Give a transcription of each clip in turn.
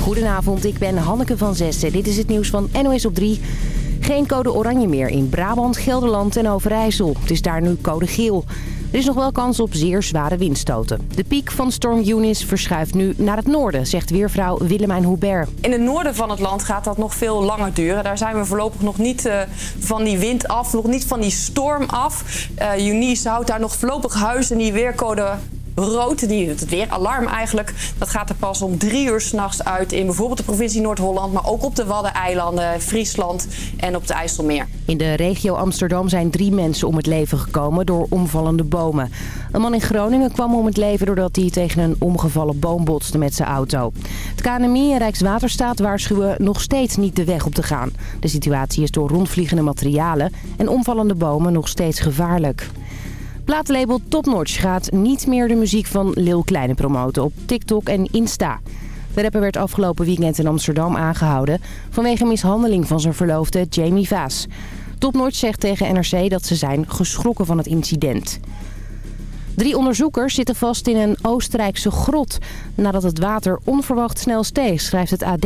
Goedenavond, ik ben Hanneke van Zessen. Dit is het nieuws van NOS op 3. Geen code oranje meer in Brabant, Gelderland en Overijssel. Het is daar nu code geel. Er is nog wel kans op zeer zware windstoten. De piek van storm Eunice verschuift nu naar het noorden, zegt weervrouw Willemijn Hubert. In het noorden van het land gaat dat nog veel langer duren. Daar zijn we voorlopig nog niet uh, van die wind af, nog niet van die storm af. Uh, Eunice houdt daar nog voorlopig huis en die weercode rood, die, het weeralarm eigenlijk, dat gaat er pas om drie uur s'nachts uit in bijvoorbeeld de provincie Noord-Holland, maar ook op de Waddeneilanden, Friesland en op de IJsselmeer. In de regio Amsterdam zijn drie mensen om het leven gekomen door omvallende bomen. Een man in Groningen kwam om het leven doordat hij tegen een omgevallen boom botste met zijn auto. Het KNMI en Rijkswaterstaat waarschuwen nog steeds niet de weg op te gaan. De situatie is door rondvliegende materialen en omvallende bomen nog steeds gevaarlijk. Plaatlabel Topnotch gaat niet meer de muziek van Lil Kleine promoten op TikTok en Insta. De rapper werd afgelopen weekend in Amsterdam aangehouden... vanwege mishandeling van zijn verloofde Jamie Vaas. Topnotch zegt tegen NRC dat ze zijn geschrokken van het incident. Drie onderzoekers zitten vast in een Oostenrijkse grot... nadat het water onverwacht snel steeg, schrijft het AD.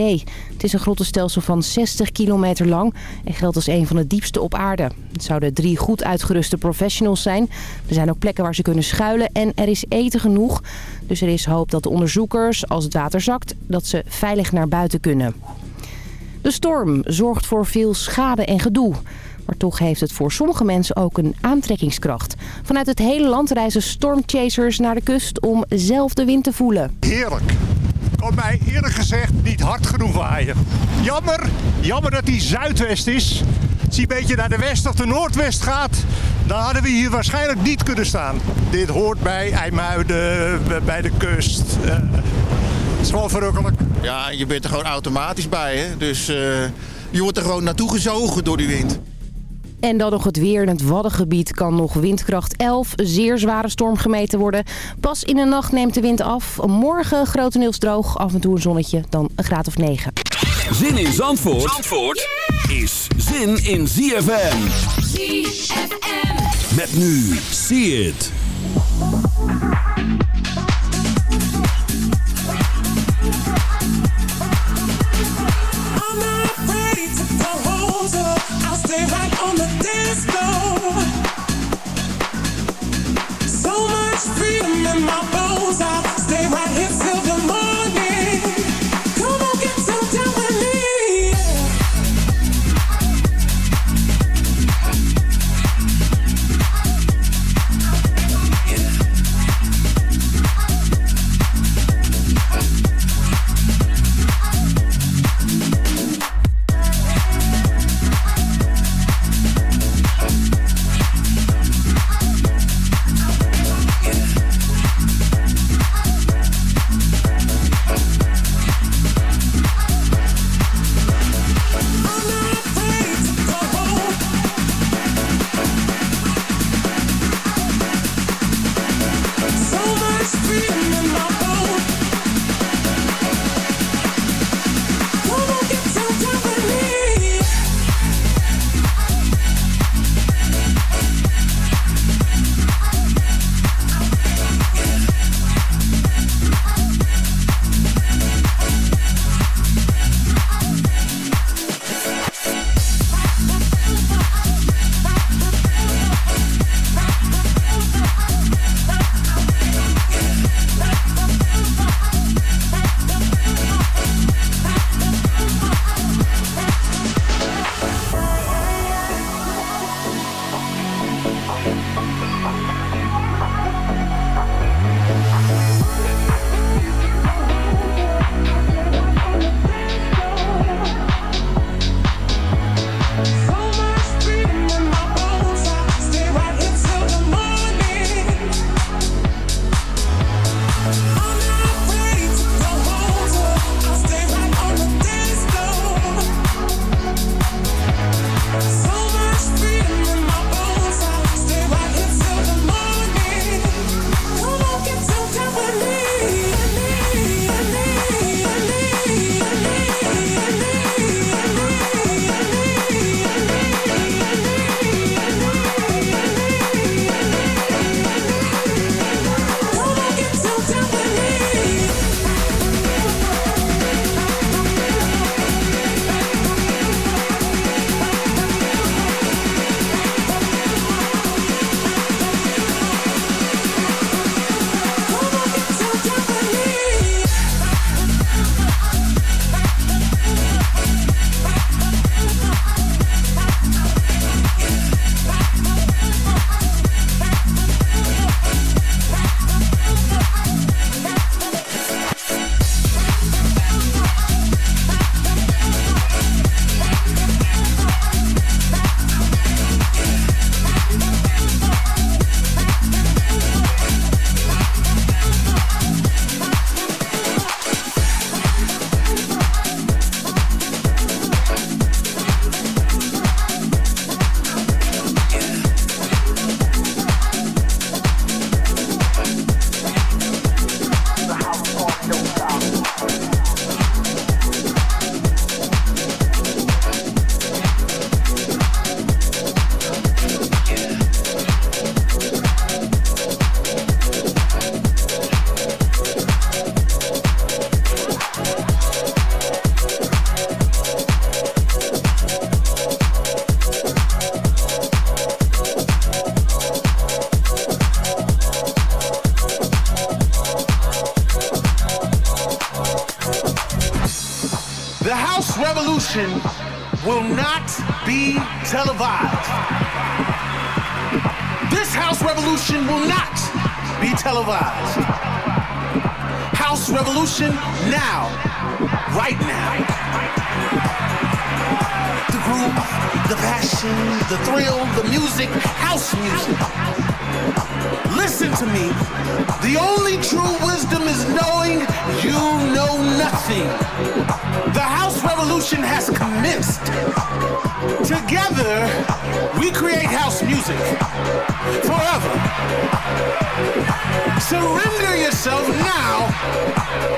Het is een grottenstelsel van 60 kilometer lang... en geldt als een van de diepste op aarde. Het zouden drie goed uitgeruste professionals zijn. Er zijn ook plekken waar ze kunnen schuilen en er is eten genoeg. Dus er is hoop dat de onderzoekers, als het water zakt... dat ze veilig naar buiten kunnen. De storm zorgt voor veel schade en gedoe. Maar toch heeft het voor sommige mensen ook een aantrekkingskracht. Vanuit het hele land reizen stormchasers naar de kust om zelf de wind te voelen. Heerlijk. Kan mij eerlijk gezegd niet hard genoeg waaien. Jammer, jammer dat die zuidwest is. Als hij een beetje naar de west of de noordwest gaat, dan hadden we hier waarschijnlijk niet kunnen staan. Dit hoort bij IJmuiden, bij de kust. Uh, het is gewoon verrukkelijk. Ja, je bent er gewoon automatisch bij. Hè? Dus uh, je wordt er gewoon naartoe gezogen door die wind. En dan nog het weer. In het Waddengebied kan nog windkracht 11, zeer zware storm gemeten worden. Pas in de nacht neemt de wind af. Morgen grotendeels droog, af en toe een zonnetje, dan een graad of 9. Zin in Zandvoort, Zandvoort is zin in ZFM. ZFM. Met nu, See It. So much freedom in my bones. I'll stay right here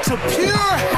to pure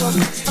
was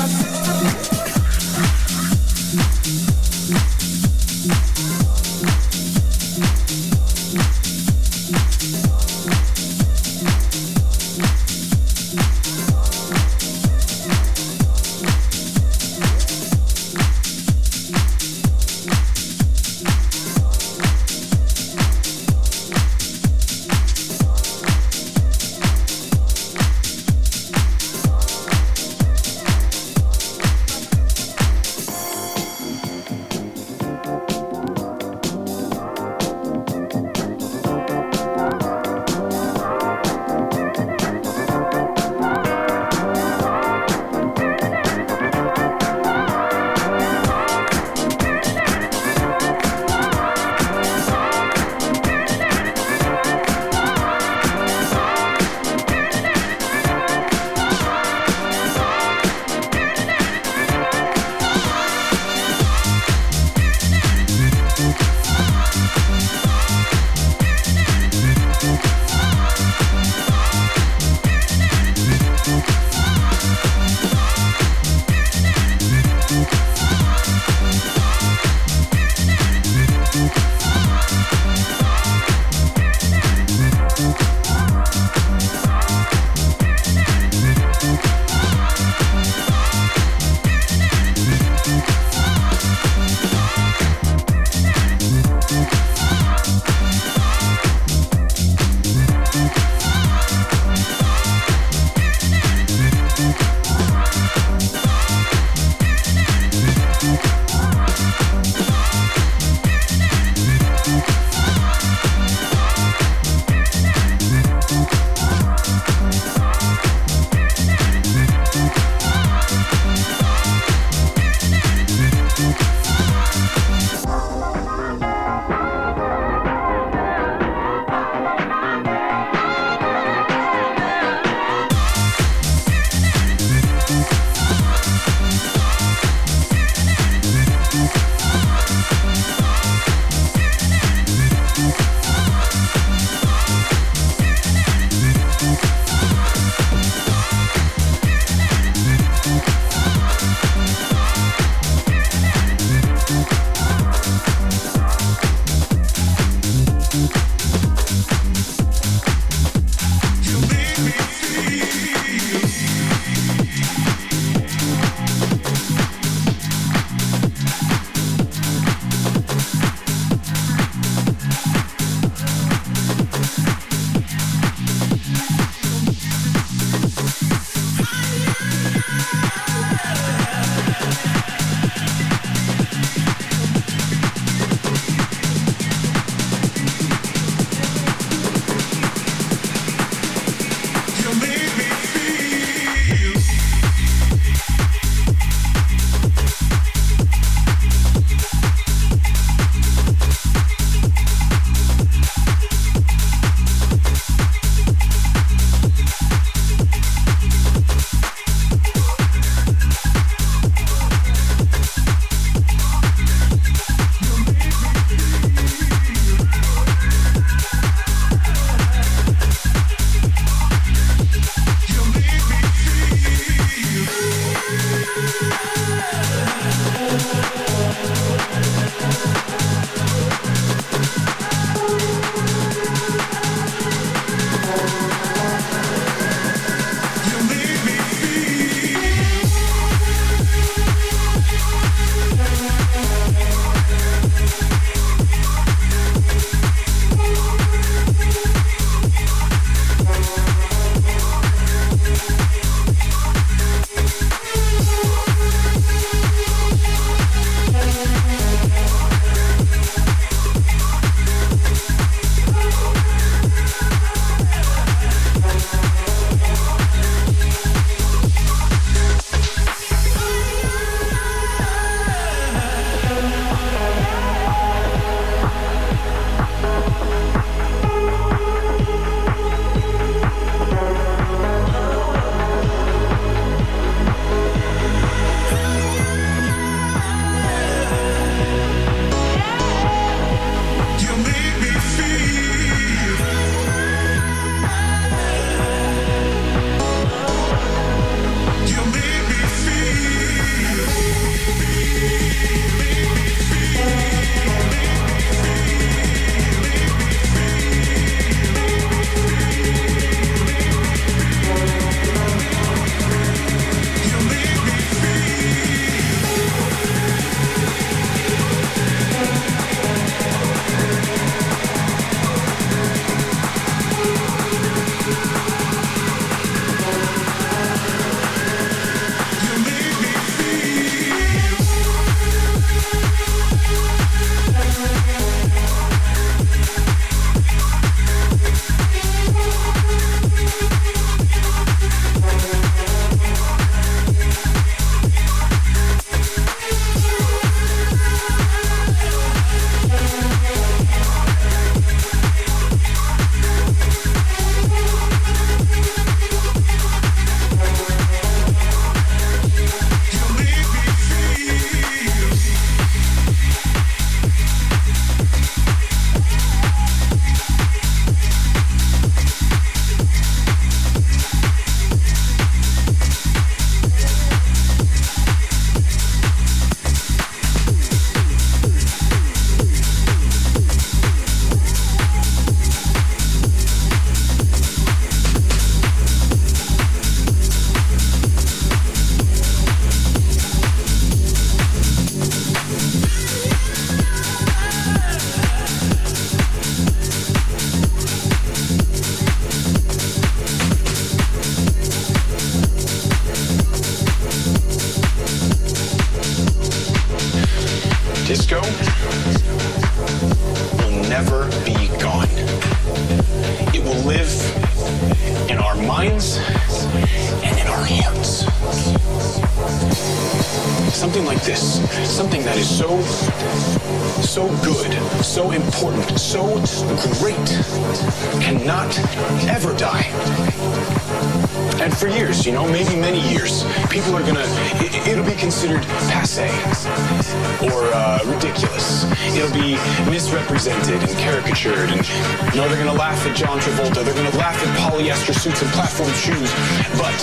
platform shoes, but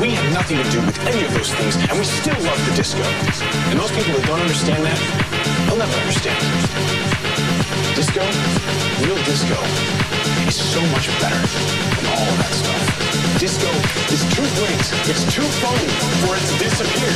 we have nothing to do with any of those things, and we still love the disco. And those people that don't understand that, they'll never understand. Disco, real disco, is so much better than all of that stuff. Disco is too great, it's too fun for it to disappear.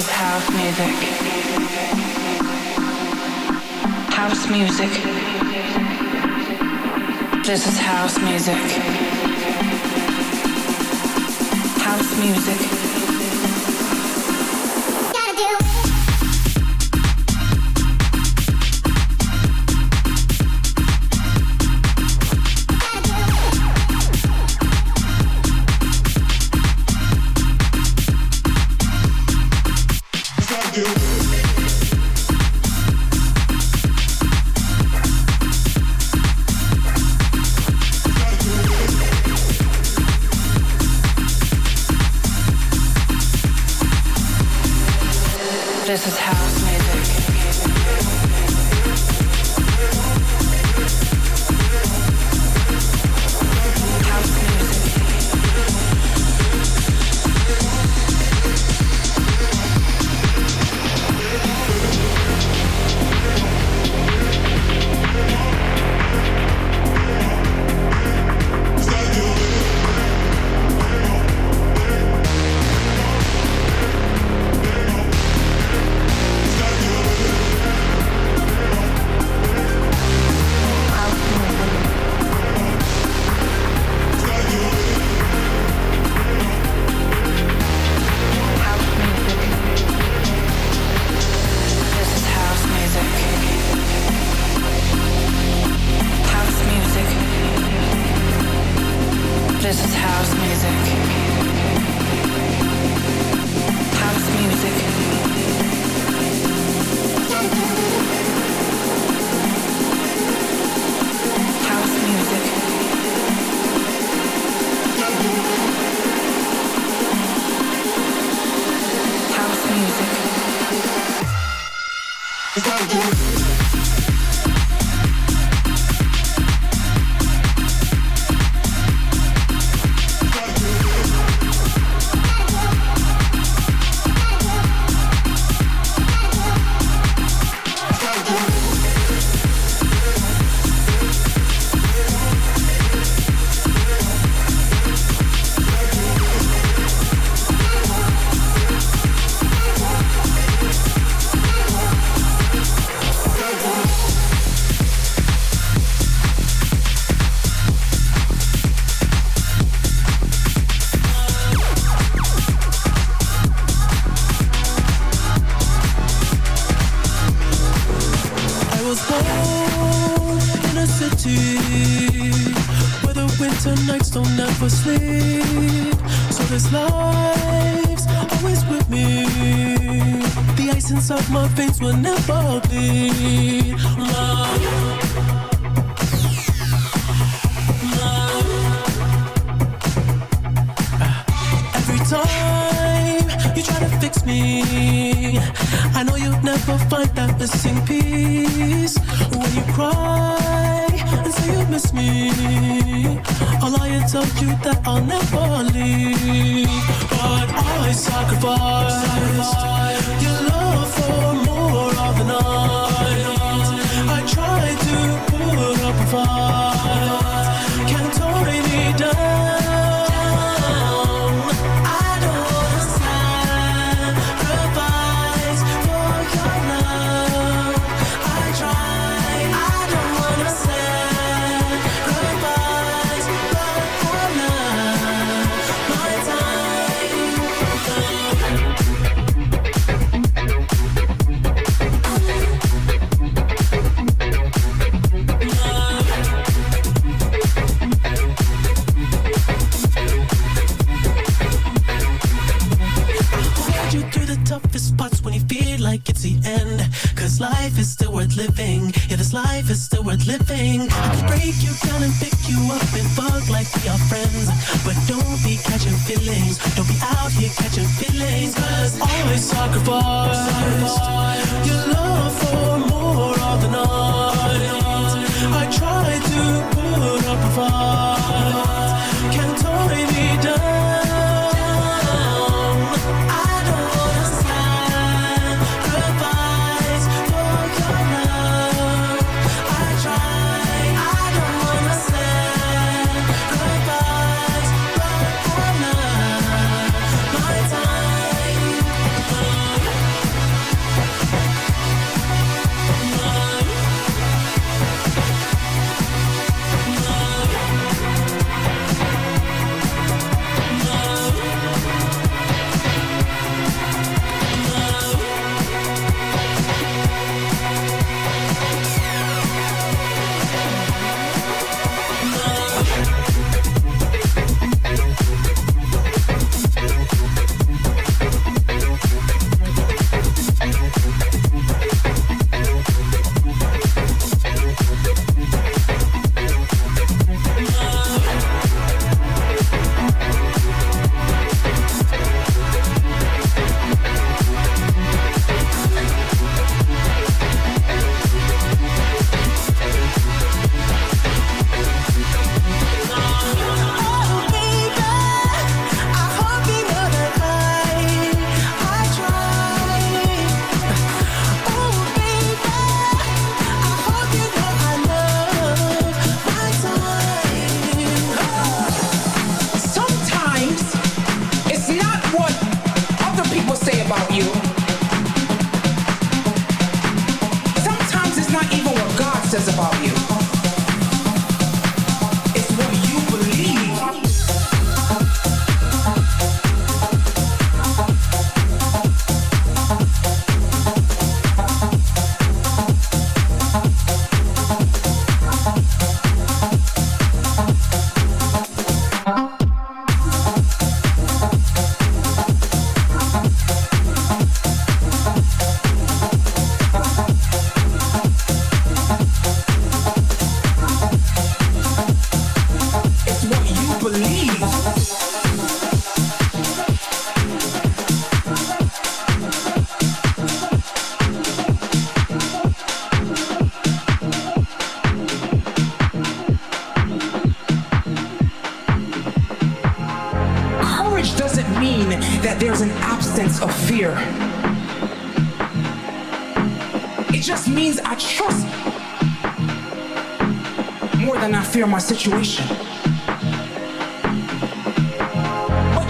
of house music. House music. This is house music. House music.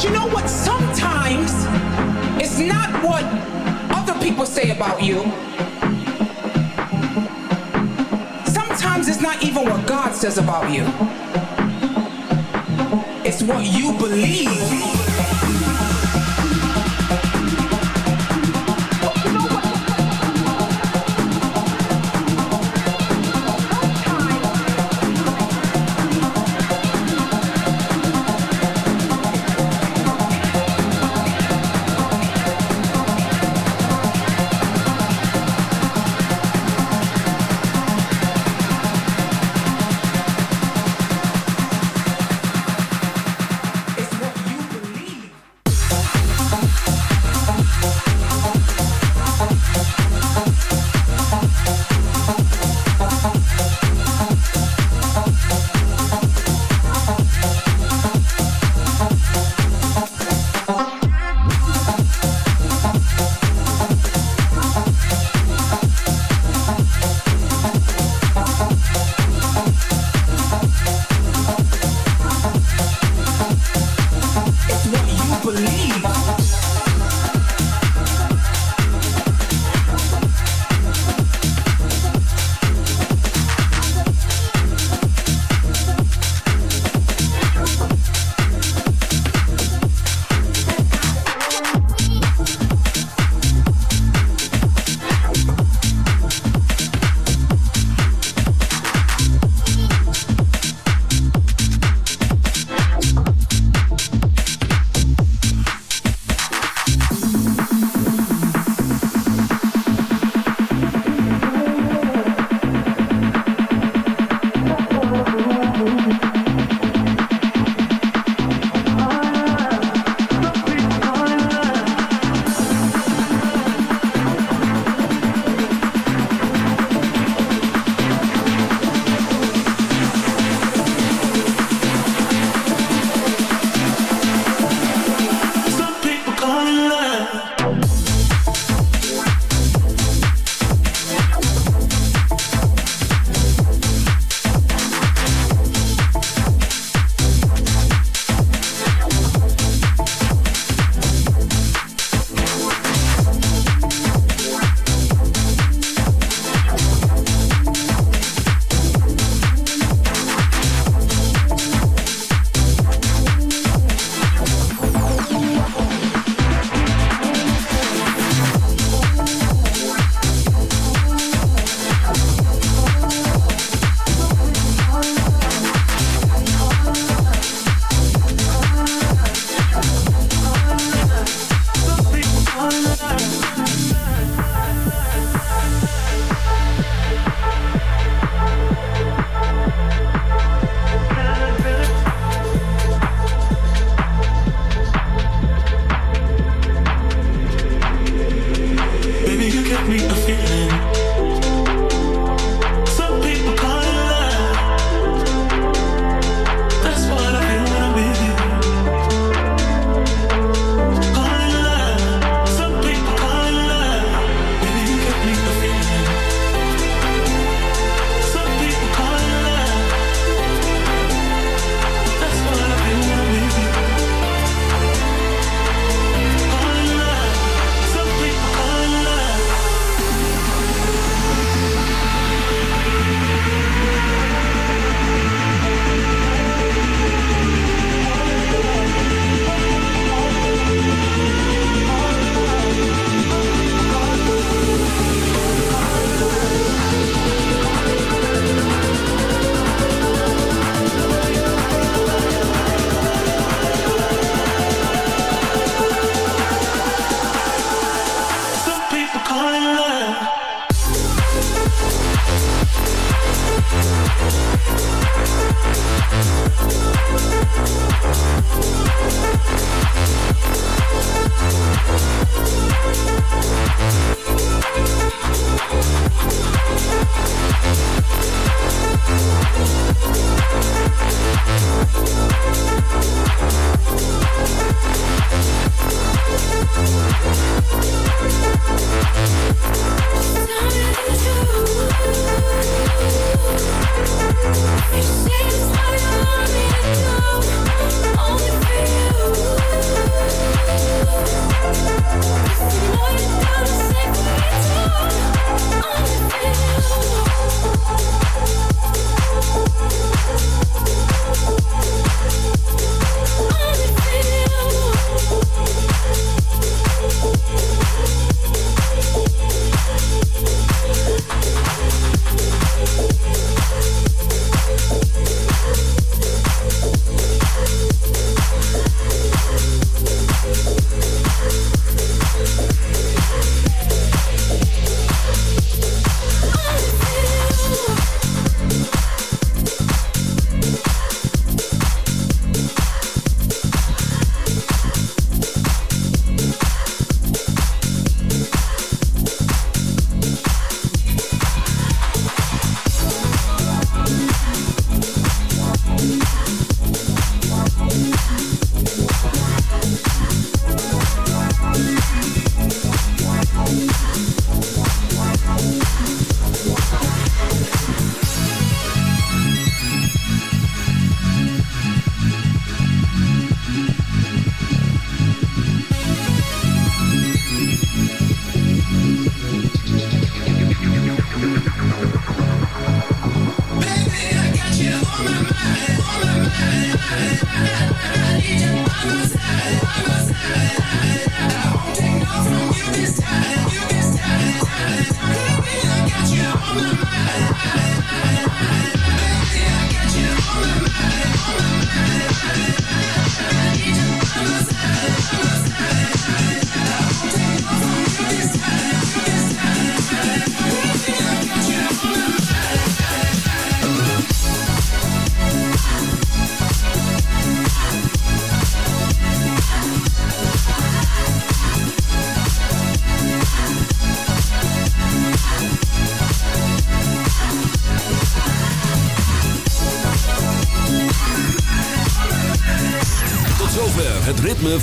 You know what? Sometimes it's not what other people say about you. Sometimes it's not even what God says about you. It's what you believe.